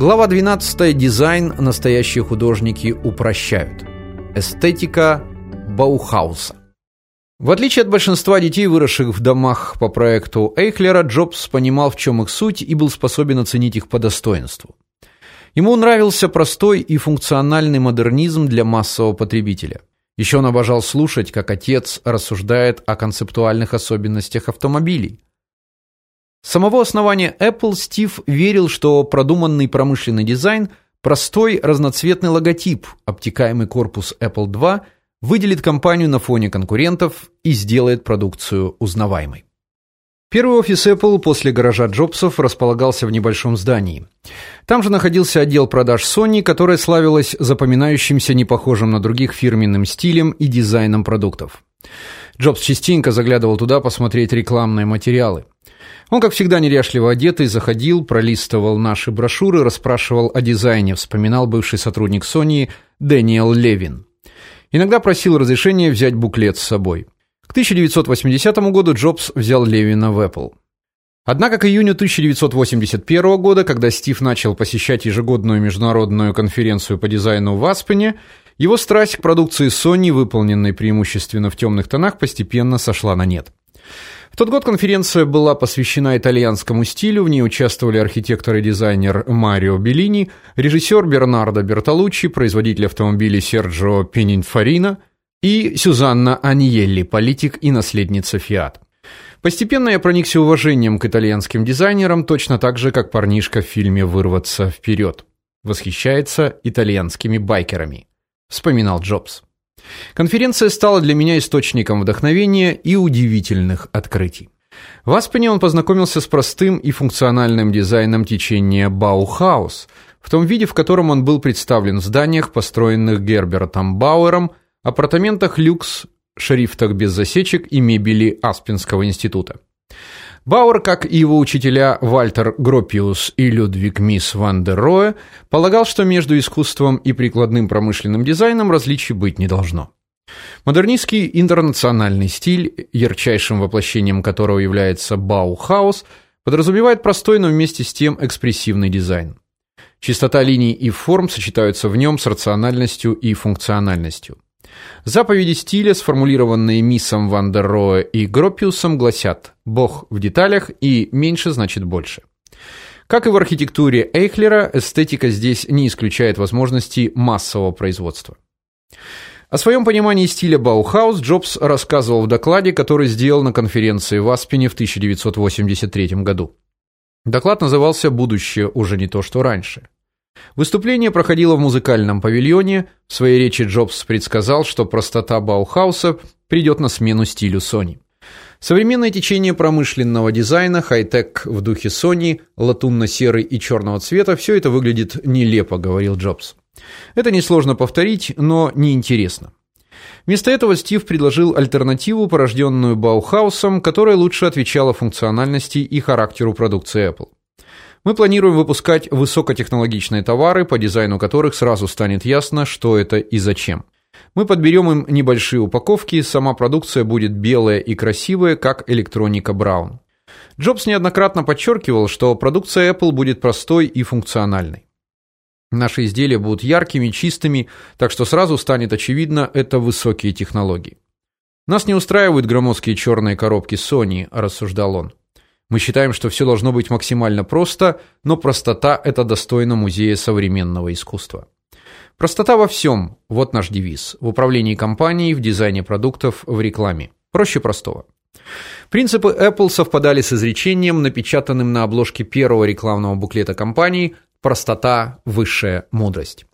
Глава 12. Дизайн настоящие художники упрощают. Эстетика Баухауса. В отличие от большинства детей, выросших в домах по проекту Эйхлера, Джобс понимал, в чем их суть и был способен оценить их по достоинству. Ему нравился простой и функциональный модернизм для массового потребителя. Еще он обожал слушать, как отец рассуждает о концептуальных особенностях автомобилей. Самого основания Apple Стив верил, что продуманный промышленный дизайн, простой разноцветный логотип, обтекаемый корпус Apple II выделит компанию на фоне конкурентов и сделает продукцию узнаваемой. Первый офис Apple после гаража Джобсов располагался в небольшом здании. Там же находился отдел продаж Sony, которая славилась запоминающимся непохожим на других фирменным стилем и дизайном продуктов. Джобс частенько заглядывал туда посмотреть рекламные материалы. Он, как всегда, неряшливо одетый, заходил, пролистывал наши брошюры, расспрашивал о дизайне, вспоминал бывший сотрудник Sony Дэниел Левин. Иногда просил разрешения взять буклет с собой. К 1980 году Джобс взял Левина в Apple. Однако к июню 1981 года, когда Стив начал посещать ежегодную международную конференцию по дизайну в Аспене, его страсть к продукции Sony, выполненной преимущественно в темных тонах, постепенно сошла на нет. В тот год конференция была посвящена итальянскому стилю, в ней участвовали архитектор и дизайнер Марио Беллини, режиссер Бернардо Бертолуччи, производитель автомобилей Серджио Пининфарино и Сюзанна Аниелли, политик и наследница Фиат. Постепенно я проникся уважением к итальянским дизайнерам, точно так же, как парнишка в фильме Вырваться вперед». Восхищается итальянскими байкерами, вспоминал Джобс. Конференция стала для меня источником вдохновения и удивительных открытий. В Аспене он познакомился с простым и функциональным дизайном течения Баухаус, в том виде, в котором он был представлен в зданиях, построенных Гербертом Бауэром, апартаментах люкс, шрифтах без засечек и мебели Аспенского института. Бауэр, как и его учителя Вальтер Гропиус и Людвиг Мис ван дер Роэ, полагал, что между искусством и прикладным промышленным дизайном различий быть не должно. Модернистский интернациональный стиль, ярчайшим воплощением которого является Баухаус, подразумевает простой, но вместе с тем экспрессивный дизайн. Чистота линий и форм сочетаются в нем с рациональностью и функциональностью. Заповеди стиля, сформулированные Мисом ван и Гропиусом, гласят: Бог в деталях и меньше значит больше. Как и в архитектуре Эйхлера, эстетика здесь не исключает возможности массового производства. О своем понимании стиля Баухаус Джобс рассказывал в докладе, который сделал на конференции в Аспене в 1983 году. Доклад назывался Будущее уже не то, что раньше. Выступление проходило в музыкальном павильоне. В своей речи Джобс предсказал, что простота Баухауса придет на смену стилю Sony. Современное течение промышленного дизайна, хай-тек в духе Sony, латунно-серый и черного цвета все это выглядит нелепо, говорил Джобс. Это несложно повторить, но неинтересно. Вместо этого Стив предложил альтернативу, порожденную Баухаусом, которая лучше отвечала функциональности и характеру продукции Apple. Мы планируем выпускать высокотехнологичные товары, по дизайну которых сразу станет ясно, что это и зачем. Мы подберем им небольшие упаковки, сама продукция будет белая и красивая, как электроника Браун. Джобс неоднократно подчеркивал, что продукция Apple будет простой и функциональной. Наши изделия будут яркими, чистыми, так что сразу станет очевидно, это высокие технологии. Нас не устраивают громоздкие черные коробки Sony, рассуждал он. Мы считаем, что все должно быть максимально просто, но простота это достойно музея современного искусства. Простота во всем – вот наш девиз. В управлении компанией, в дизайне продуктов, в рекламе. Проще простого. Принципы Apple совпадали с изречением, напечатанным на обложке первого рекламного буклета компании простота высшая мудрость.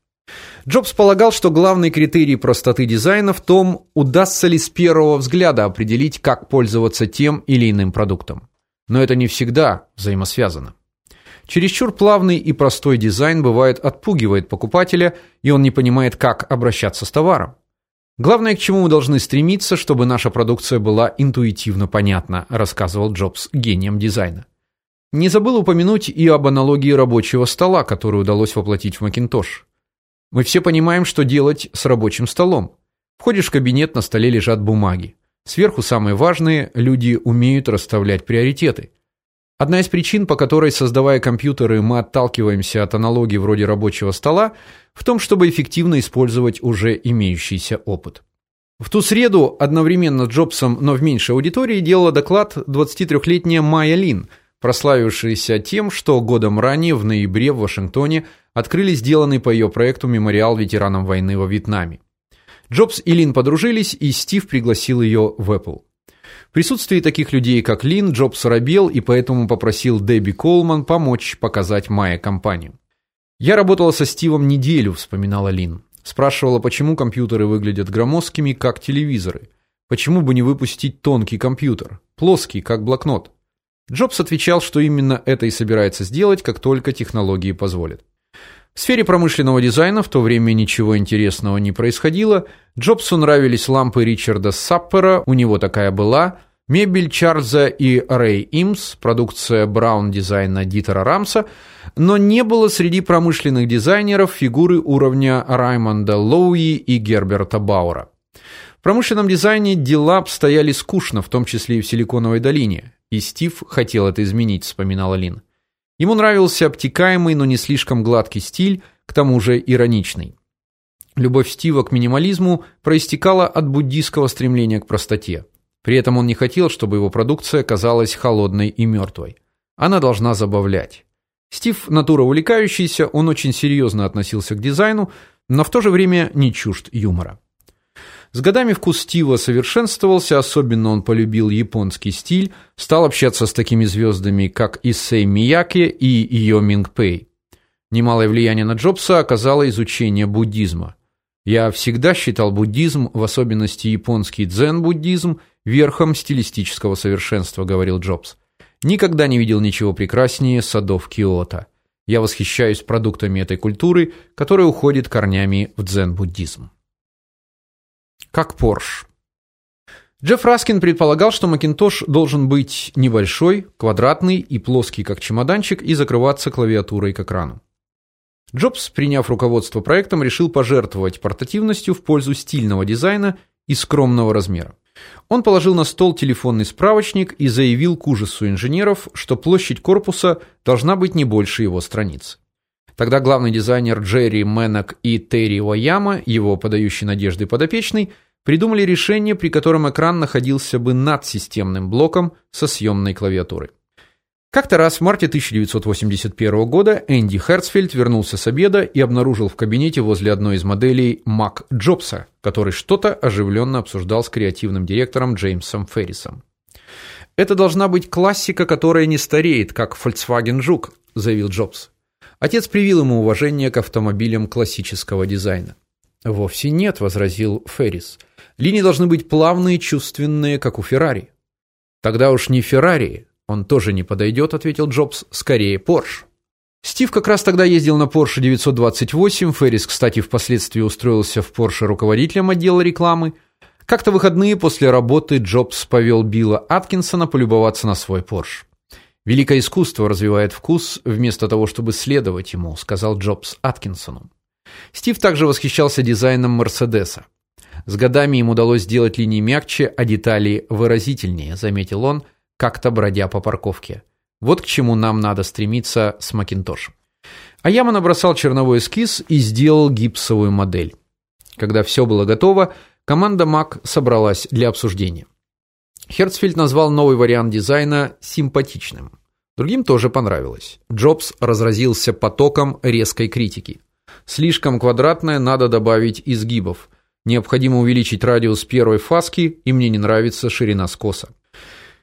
Джобс полагал, что главный критерий простоты дизайна в том, удастся ли с первого взгляда определить, как пользоваться тем или иным продуктом. Но это не всегда взаимосвязано. Чересчур плавный и простой дизайн бывает отпугивает покупателя, и он не понимает, как обращаться с товаром. Главное, к чему мы должны стремиться, чтобы наша продукция была интуитивно понятна, рассказывал Джобс гением дизайна. Не забыл упомянуть и об аналогии рабочего стола, которую удалось воплотить в Macintosh. Мы все понимаем, что делать с рабочим столом. Входишь в кабинет, на столе лежат бумаги. Сверху самые важные, люди умеют расставлять приоритеты. Одна из причин, по которой, создавая компьютеры, мы отталкиваемся от аналогий вроде рабочего стола, в том, чтобы эффективно использовать уже имеющийся опыт. В ту среду одновременно с Джобсом, но в меньшей аудитории делала доклад 23-летняя Майя Лин, прославившаяся тем, что годом ранее в ноябре в Вашингтоне открыли сделанный по ее проекту мемориал ветеранам войны во Вьетнаме. Джобс и Лин подружились, и Стив пригласил ее в Apple. В присутствии таких людей, как Лин, Джобс робел и поэтому попросил Дебби Колман помочь показать Майе компанию. Я работала со Стивом неделю, вспоминала Лин. Спрашивала, почему компьютеры выглядят громоздкими, как телевизоры. Почему бы не выпустить тонкий компьютер, плоский, как блокнот? Джобс отвечал, что именно это и собирается сделать, как только технологии позволят. В сфере промышленного дизайна в то время ничего интересного не происходило. Джобсу нравились лампы Ричарда Саппера, у него такая была, мебель Чарльза и Рэй Имс, продукция Браун дизайна Дитера Рамса, но не было среди промышленных дизайнеров фигуры уровня Раймонда Лоуи и Герберта Баура. В промышленном дизайне дела обстояли скучно, в том числе и в Силиконовой долине, и Стив хотел это изменить, вспоминала Лин. Ему нравился обтекаемый, но не слишком гладкий стиль, к тому же ироничный. Любовь Стива к минимализму проистекала от буддийского стремления к простоте. При этом он не хотел, чтобы его продукция казалась холодной и мертвой. Она должна забавлять. Стив натура увлекающийся, он очень серьезно относился к дизайну, но в то же время не чужд юмора. С годами вкус Стива совершенствовался, особенно он полюбил японский стиль, стал общаться с такими звездами, как Issei Мияки и Йо Минг Пэй. Немалое влияние на Джобса оказало изучение буддизма. Я всегда считал буддизм, в особенности японский дзен-буддизм, верхом стилистического совершенства, говорил Джобс. Никогда не видел ничего прекраснее садов Киото. Я восхищаюсь продуктами этой культуры, которая уходит корнями в дзен-буддизм как Porsche. Джефф Раскин предполагал, что Macintosh должен быть небольшой, квадратный и плоский как чемоданчик и закрываться клавиатурой к экрану. Джобс, приняв руководство проектом, решил пожертвовать портативностью в пользу стильного дизайна и скромного размера. Он положил на стол телефонный справочник и заявил к ужасу инженеров, что площадь корпуса должна быть не больше его страниц. Тогда главный дизайнер Джерри Менок и Терри Ояма, его подающий надежды подопечный, придумали решение, при котором экран находился бы над системным блоком со съемной клавиатурой. Как-то раз в марте 1981 года Энди Херцфельд вернулся с обеда и обнаружил в кабинете возле одной из моделей Mac Джобса, который что-то оживленно обсуждал с креативным директором Джеймсом Феррисом. Это должна быть классика, которая не стареет, как Volkswagen Жук, заявил Джобс. Отец привил ему уважение к автомобилям классического дизайна. Вовсе нет, возразил Феррис. Линии должны быть плавные, чувственные, как у Феррари. Тогда уж не Феррари, он тоже не подойдет», — ответил Джобс, скорее Porsche. Стив как раз тогда ездил на Porsche 928, Феррис, кстати, впоследствии устроился в Porsche руководителем отдела рекламы. Как-то выходные после работы Джобс повел Билла Аткинсона полюбоваться на свой Porsche. Великое искусство развивает вкус вместо того, чтобы следовать ему, сказал Джобс Аткинсону. Стив также восхищался дизайном Мерседеса. С годами им удалось сделать линии мягче, а детали выразительнее, заметил он, как-то бродя по парковке. Вот к чему нам надо стремиться с Макинтошем. А Яма набросал черновой эскиз и сделал гипсовую модель. Когда все было готово, команда Mac собралась для обсуждения. Херцфельд назвал новый вариант дизайна симпатичным. Другим тоже понравилось. Джобс разразился потоком резкой критики. Слишком квадратное, надо добавить изгибов. Необходимо увеличить радиус первой фаски, и мне не нравится ширина скоса.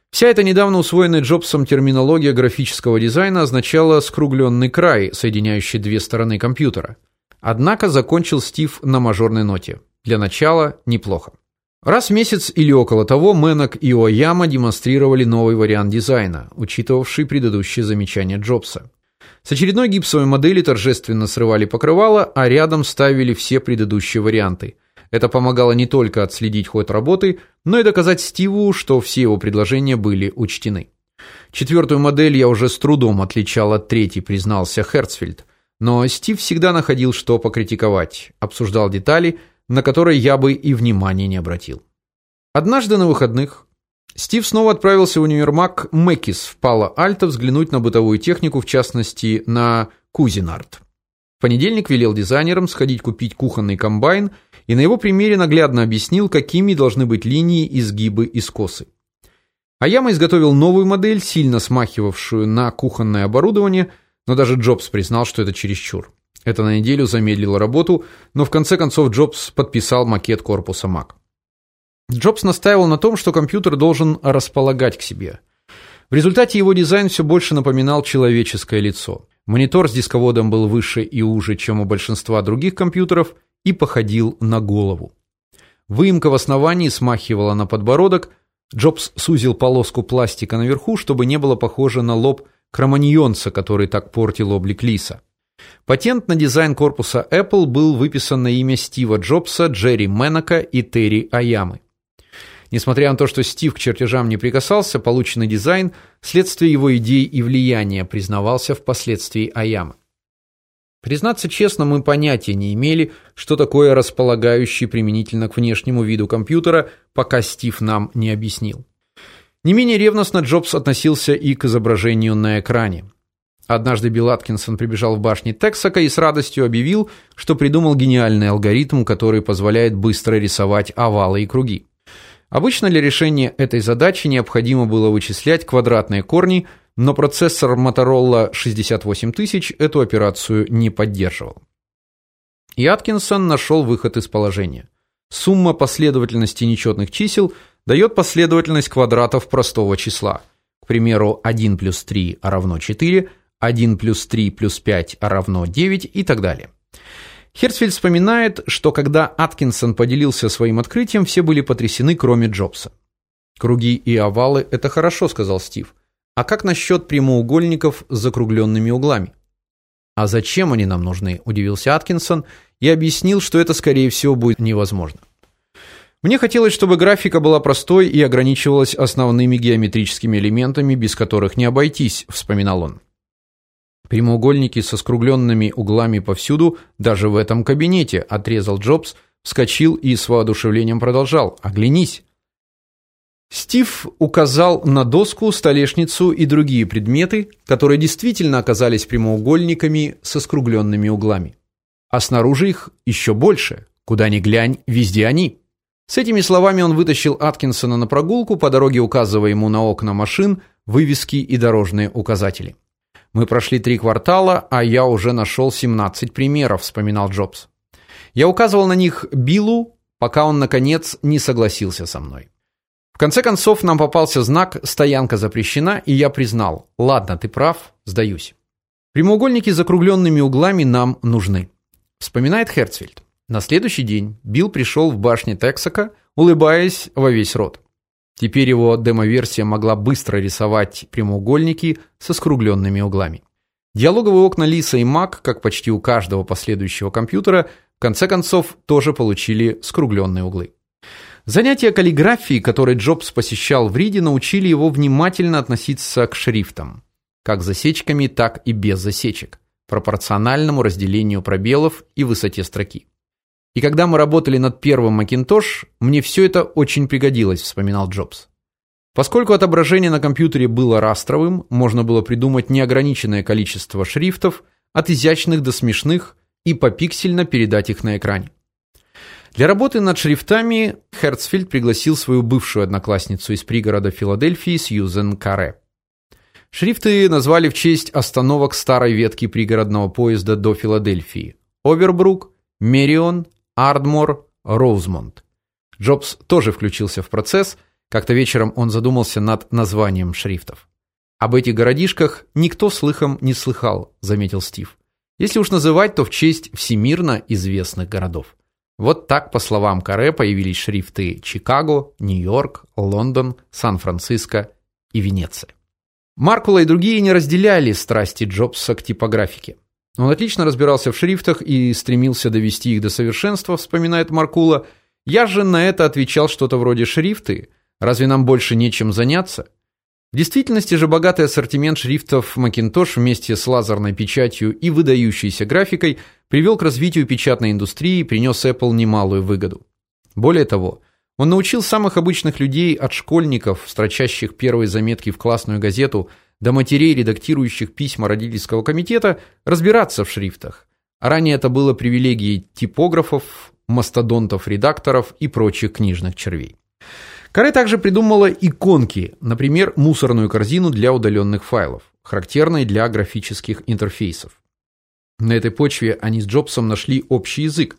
Вся эта недавно усвоенная Джобсом терминология графического дизайна означала скругленный край, соединяющий две стороны компьютера. Однако закончил Стив на мажорной ноте. Для начала неплохо. Раз в месяц или около того Мэнок и Ояма демонстрировали новый вариант дизайна, учитывавший предыдущие замечания Джобса. С очередной гипсовой модели торжественно срывали покрывало, а рядом ставили все предыдущие варианты. Это помогало не только отследить ход работы, но и доказать Стиву, что все его предложения были учтены. Четвертую модель я уже с трудом отличал от третьей, признался Херцфельд. Но Стив всегда находил что покритиковать, обсуждал детали, на которые я бы и внимания не обратил. Однажды на выходных Стив снова отправился в универмаг Мэкис в Пало-Альто взглянуть на бытовую технику, в частности, на Кузинарт. В понедельник велел дизайнерам сходить купить кухонный комбайн и на его примере наглядно объяснил, какими должны быть линии, изгибы и скосы. Аяма изготовил новую модель, сильно смахивавшую на кухонное оборудование, но даже Джобс признал, что это чересчур. Это на неделю замедлило работу, но в конце концов Джобс подписал макет корпуса Mac. Джобс настаивал на том, что компьютер должен располагать к себе. В результате его дизайн все больше напоминал человеческое лицо. Монитор с дисководом был выше и уже, чем у большинства других компьютеров, и походил на голову. Выемка в основании смахивала на подбородок. Джобс сузил полоску пластика наверху, чтобы не было похоже на лоб кроманьонца, который так портил облик лиса. Патент на дизайн корпуса Apple был выписан на имя Стива Джобса, Джерри Менака и Терри Аямы. Несмотря на то, что Стив к чертежам не прикасался, полученный дизайн следствие его идей и влияния, признавался впоследствии Аяма. Признаться честно, мы понятия не имели, что такое располагающий применительно к внешнему виду компьютера, пока Стив нам не объяснил. Не менее ревностно Джобс относился и к изображению на экране. Однажды Билл Аткинсон прибежал в башню Тексака и с радостью объявил, что придумал гениальный алгоритм, который позволяет быстро рисовать овалы и круги. Обычно для решения этой задачи необходимо было вычислять квадратные корни, но процессор Motorola 68000 эту операцию не поддерживал. И Аткинсон нашел выход из положения. Сумма последовательности нечетных чисел дает последовательность квадратов простого числа. К примеру, 1 плюс 3 равно 4, 1 плюс 3 плюс 5 равно 9 и так далее. Херцфельд вспоминает, что когда Аткинсон поделился своим открытием, все были потрясены, кроме Джобса. Круги и овалы это хорошо, сказал Стив. А как насчет прямоугольников с закругленными углами? А зачем они нам нужны? удивился Аткинсон и объяснил, что это скорее всего будет невозможно. Мне хотелось, чтобы графика была простой и ограничивалась основными геометрическими элементами, без которых не обойтись, вспоминал он. Прямоугольники со скругленными углами повсюду, даже в этом кабинете, отрезал Джобс, вскочил и с воодушевлением продолжал: "Оглянись". Стив указал на доску, столешницу и другие предметы, которые действительно оказались прямоугольниками со скругленными углами. А снаружи их еще больше. Куда ни глянь, везде они. С этими словами он вытащил Аткинсона на прогулку, по дороге указывая ему на окна машин, вывески и дорожные указатели. Мы прошли три квартала, а я уже нашел 17 примеров, вспоминал Джобс. Я указывал на них Биллу, пока он наконец не согласился со мной. В конце концов нам попался знак стоянка запрещена, и я признал: "Ладно, ты прав, сдаюсь". Прямоугольники с закругленными углами нам нужны, вспоминает Херцфельд. На следующий день Билл пришел в башню Тексака, улыбаясь во весь рот. Теперь его демо-версия могла быстро рисовать прямоугольники со скругленными углами. Диалоговые окна Лиса и Mac, как почти у каждого последующего компьютера, в конце концов тоже получили скругленные углы. Занятия каллиграфией, которые Джобс посещал в Риде, научили его внимательно относиться к шрифтам, как засечками, так и без засечек, пропорциональному разделению пробелов и высоте строки. И когда мы работали над первым Macintosh, мне все это очень пригодилось, вспоминал Джобс. Поскольку отображение на компьютере было растровым, можно было придумать неограниченное количество шрифтов, от изящных до смешных, и попиксельно передать их на экране. Для работы над шрифтами Херцфельд пригласил свою бывшую одноклассницу из пригорода Филадельфии Сьюзен Каре. Шрифты назвали в честь остановок старой ветки пригородного поезда до Филадельфии: Овербрук, Мерион, Ардмор, Роузмонд. Джобс тоже включился в процесс. Как-то вечером он задумался над названием шрифтов. Об этих городишках никто слыхом не слыхал, заметил Стив. Если уж называть, то в честь всемирно известных городов. Вот так, по словам Каре, появились шрифты Чикаго, Нью-Йорк, Лондон, Сан-Франциско и Венеция. Маркула и другие не разделяли страсти Джобса к типографике. Он отлично разбирался в шрифтах и стремился довести их до совершенства, вспоминает Маркула. Я же на это отвечал что-то вроде шрифты. Разве нам больше нечем заняться? В действительности же богатый ассортимент шрифтов Macintosh вместе с лазерной печатью и выдающейся графикой привел к развитию печатной индустрии и принес Apple немалую выгоду. Более того, Он научил самых обычных людей от школьников, строчащих первые заметки в классную газету, до матерей, редактирующих письма родительского комитета, разбираться в шрифтах. А ранее это было привилегией типографов, мастодонтов-редакторов и прочих книжных червей. Каре также придумала иконки, например, мусорную корзину для удаленных файлов, характерной для графических интерфейсов. На этой почве они с Джобсом нашли общий язык.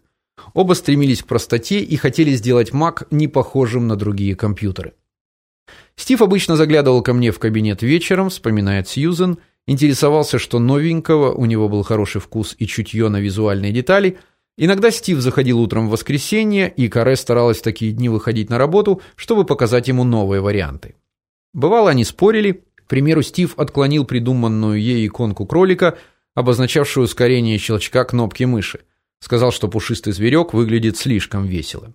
Оба стремились к простоте и хотели сделать Mac не похожим на другие компьютеры. Стив обычно заглядывал ко мне в кабинет вечером, вспоминает Сьюзен, интересовался, что новенького, у него был хороший вкус и чутье на визуальные детали. Иногда Стив заходил утром в воскресенье, и Каре старалась в такие дни выходить на работу, чтобы показать ему новые варианты. Бывало, они спорили. К примеру, Стив отклонил придуманную ей иконку кролика, обозначавшую ускорение щелчка кнопки мыши. Сказал, что пушистый зверек выглядит слишком весело.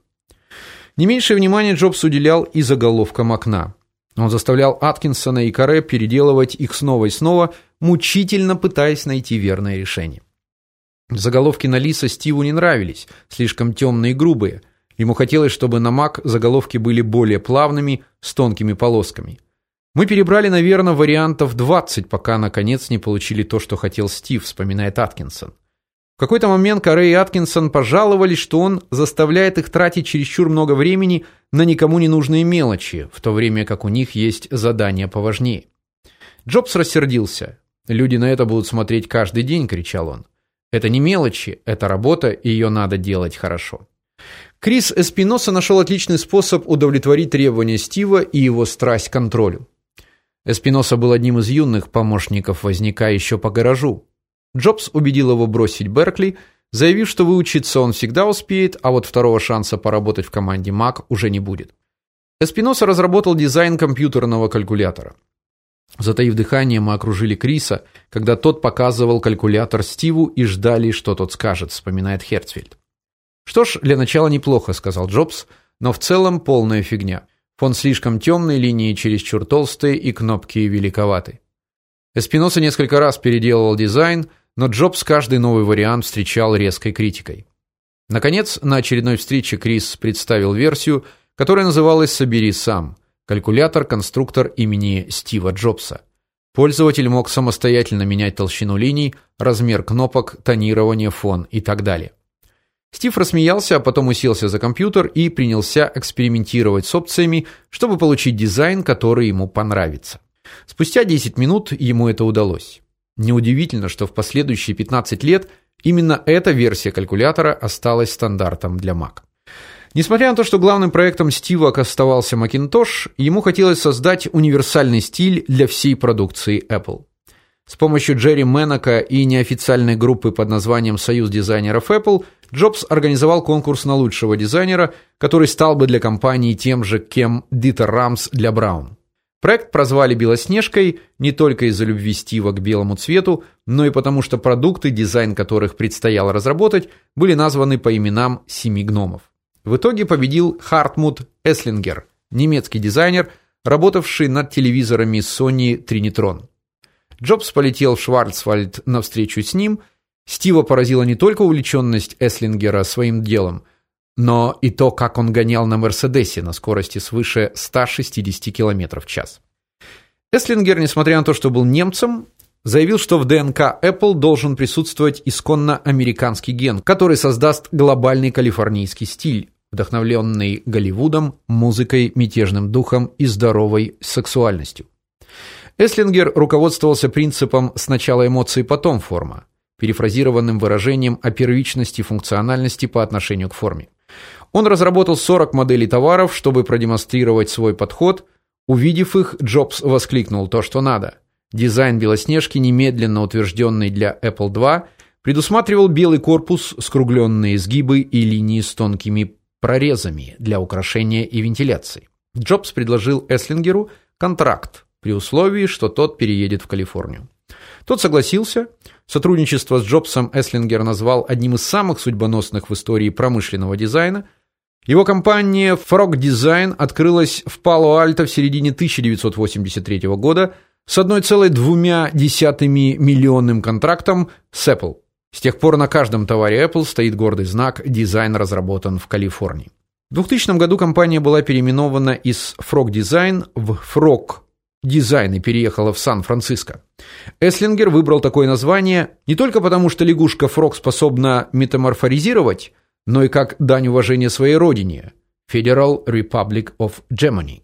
Не меньшее внимание Джобс уделял и заголовкам окна. Он заставлял Аткинсона и Каре переделывать их снова и снова, мучительно пытаясь найти верное решение. Заголовки на Лиса Стиву не нравились, слишком темные и грубые. Ему хотелось, чтобы на Мак заголовки были более плавными, с тонкими полосками. Мы перебрали, наверное, вариантов 20, пока наконец не получили то, что хотел Стив, вспоминает Аткинсон. В какой-то момент Каре и Аткинсон пожаловались, что он заставляет их тратить чересчур много времени на никому не нужные мелочи, в то время как у них есть задания поважнее. Джобс рассердился. Люди на это будут смотреть каждый день, кричал он. Это не мелочи, это работа, и ее надо делать хорошо. Крис Эспиноса нашел отличный способ удовлетворить требования Стива и его страсть к контролю. Эспиноса был одним из юных помощников возника еще по гаражу. Джобс убедил его бросить Беркли, заявив, что выучиться он всегда успеет, а вот второго шанса поработать в команде Mac уже не будет. Эспиноса разработал дизайн компьютерного калькулятора. Затаив дыхание, мы окружили Криса, когда тот показывал калькулятор Стиву и ждали, что тот скажет, вспоминает Херцфельд. Что ж, для начала неплохо, сказал Джобс, но в целом полная фигня. Фон слишком темный, линии чересчур толстые и кнопки великоваты. Эспиноса несколько раз переделывал дизайн, но Джобс каждый новый вариант встречал резкой критикой. Наконец, на очередной встрече Крис представил версию, которая называлась Собери сам. Калькулятор-конструктор имени Стива Джобса. Пользователь мог самостоятельно менять толщину линий, размер кнопок, тонирование, фон и так далее. Стив рассмеялся, а потом уселся за компьютер и принялся экспериментировать с опциями, чтобы получить дизайн, который ему понравится. Спустя 10 минут ему это удалось. Неудивительно, что в последующие 15 лет именно эта версия калькулятора осталась стандартом для Mac. Несмотря на то, что главным проектом Стива оставался Macintosh, ему хотелось создать универсальный стиль для всей продукции Apple. С помощью Джерри Менака и неофициальной группы под названием Союз дизайнеров Apple Джобс организовал конкурс на лучшего дизайнера, который стал бы для компании тем же, кем Дитер Рамс для Браун. Проект прозвали Белоснежкой не только из-за любви Стива к белому цвету, но и потому, что продукты, дизайн которых предстояло разработать, были названы по именам семи гномов. В итоге победил Хартмут Эслингер, немецкий дизайнер, работавший над телевизорами Sony Trinitron. Джобс полетел в Шварцвальд на встречу с ним. Стива поразила не только увлеченность Эслингера своим делом, но и то, как он гонял на Мерседесе на скорости свыше 160 км в час. Эслингер, несмотря на то, что был немцем, заявил, что в ДНК Apple должен присутствовать исконно американский ген, который создаст глобальный калифорнийский стиль, вдохновленный Голливудом, музыкой, мятежным духом и здоровой сексуальностью. Эслингер руководствовался принципом сначала эмоции, потом форма, перефразированным выражением о первичности функциональности по отношению к форме. Он разработал 40 моделей товаров, чтобы продемонстрировать свой подход. Увидев их, Джобс воскликнул то, что надо. Дизайн Белоснежки, немедленно утвержденный для Apple II, предусматривал белый корпус, скругленные изгибы и линии с тонкими прорезами для украшения и вентиляции. Джобс предложил Эслингеру контракт при условии, что тот переедет в Калифорнию. Тот согласился. Сотрудничество с Джобсом Эслингер назвал одним из самых судьбоносных в истории промышленного дизайна. Его компания Frog Design открылась в Пало-Альто в середине 1983 года с 1,2 миллионным контрактом с Apple. С тех пор на каждом товаре Apple стоит гордый знак: дизайн разработан в Калифорнии. В 2000 году компания была переименована из Frog Design в Frog Design и переехала в Сан-Франциско. Эслингер выбрал такое название не только потому, что лягушка Frog способна метаморфоризировать, но и как дань уважения своей родине Federal Republic of Germany.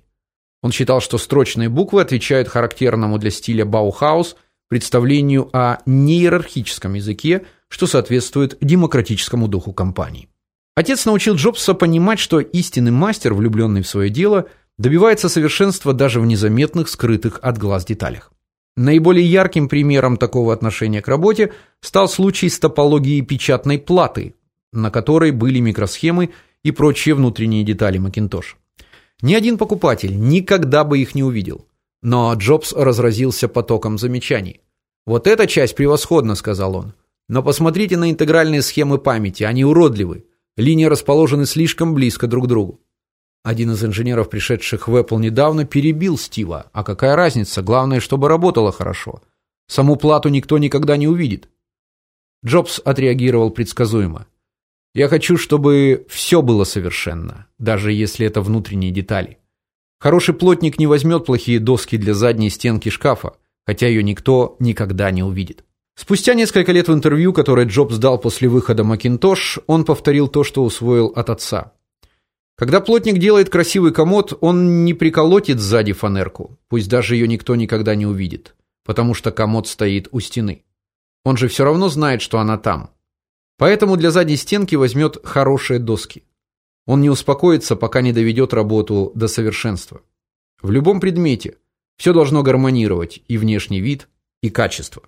Он считал, что строчные буквы отвечают характерному для стиля Баухаус представлению о неиерархическом языке, что соответствует демократическому духу компании. Отец научил Джобса понимать, что истинный мастер, влюбленный в свое дело, добивается совершенства даже в незаметных, скрытых от глаз деталях. Наиболее ярким примером такого отношения к работе стал случай с топологией печатной платы, на которой были микросхемы и прочие внутренние детали Macintosh. Ни один покупатель никогда бы их не увидел. Но Джобс разразился потоком замечаний. Вот эта часть превосходна, сказал он. Но посмотрите на интегральные схемы памяти, они уродливы. Линии расположены слишком близко друг к другу. Один из инженеров, пришедших в Apple недавно, перебил Стива. А какая разница? Главное, чтобы работало хорошо. Саму плату никто никогда не увидит. Джобс отреагировал предсказуемо. Я хочу, чтобы все было совершенно, даже если это внутренние детали. Хороший плотник не возьмет плохие доски для задней стенки шкафа, хотя ее никто никогда не увидит. Спустя несколько лет в интервью, которое Джобс дал после выхода Macintosh, он повторил то, что усвоил от отца. Когда плотник делает красивый комод, он не приколотит сзади фанерку, пусть даже ее никто никогда не увидит, потому что комод стоит у стены. Он же все равно знает, что она там. Поэтому для задней стенки возьмет хорошие доски. Он не успокоится, пока не доведет работу до совершенства. В любом предмете все должно гармонировать, и внешний вид, и качество.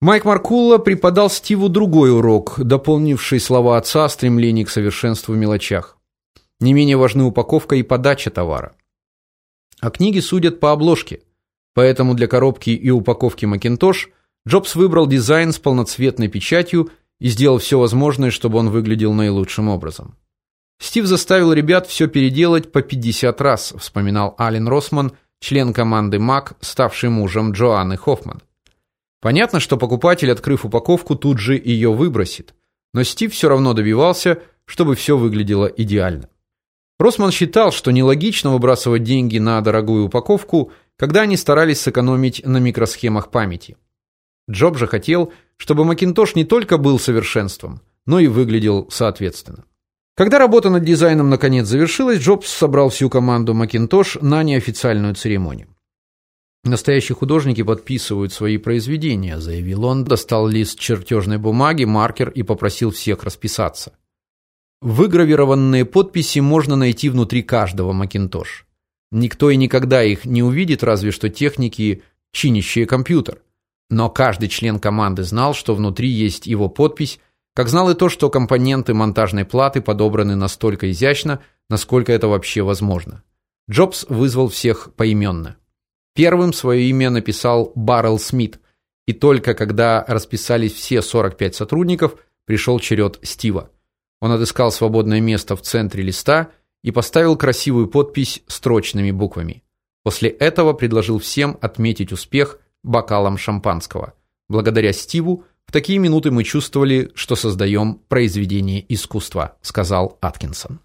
Майк Маркулла преподал Стиву другой урок, дополнивший слова отца о стремлении к совершенству в мелочах. Не менее важны упаковка и подача товара. А книги судят по обложке. Поэтому для коробки и упаковки Macintosh Джобс выбрал дизайн с полноцветной печатью и сделал все возможное, чтобы он выглядел наилучшим образом. Стив заставил ребят все переделать по 50 раз, вспоминал Ален Росман, член команды Mac, ставший мужем Джоанны Хоффман. Понятно, что покупатель, открыв упаковку, тут же ее выбросит, но Стив все равно добивался, чтобы все выглядело идеально. Росман считал, что нелогично выбрасывать деньги на дорогую упаковку, когда они старались сэкономить на микросхемах памяти. Джоб же хотел, чтобы Macintosh не только был совершенством, но и выглядел соответственно. Когда работа над дизайном наконец завершилась, Джобс собрал всю команду Macintosh на неофициальную церемонию. Настоящие художники подписывают свои произведения, заявил он, достал лист чертежной бумаги, маркер и попросил всех расписаться. Выгравированные подписи можно найти внутри каждого Macintosh. Никто и никогда их не увидит, разве что техники, чинящие компьютер. Но каждый член команды знал, что внутри есть его подпись, как знал и то, что компоненты монтажной платы подобраны настолько изящно, насколько это вообще возможно. Джобс вызвал всех поименно. Первым свое имя написал Баррел Смит, и только когда расписались все 45 сотрудников, пришел черед Стива. Он отыскал свободное место в центре листа и поставил красивую подпись строчными буквами. После этого предложил всем отметить успех бокалом шампанского. Благодаря Стиву в такие минуты мы чувствовали, что создаем произведение искусства, сказал Аткинсон.